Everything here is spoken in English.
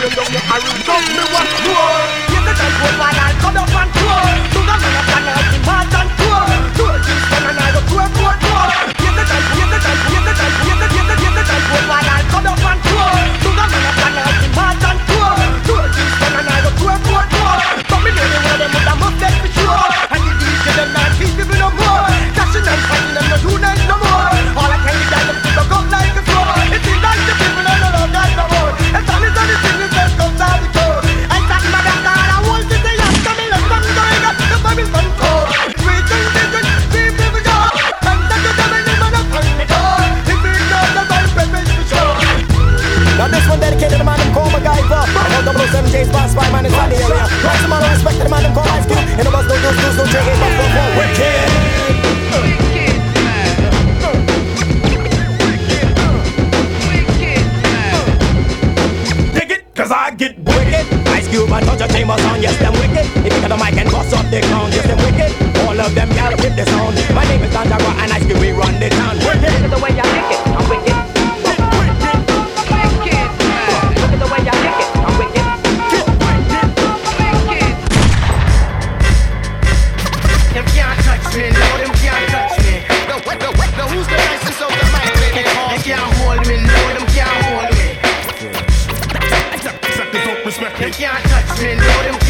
you down the arrow, don't me what you are. The type cause I get wicked. Ice Cube, I touch a chamber on, yes, them wicked. If you got a mic and bust up the ground, yes, them wicked. All of them gotta get this on. My name is Don Jagwar and Ice Cube, we run the town. Wicked. can't touch me, no, them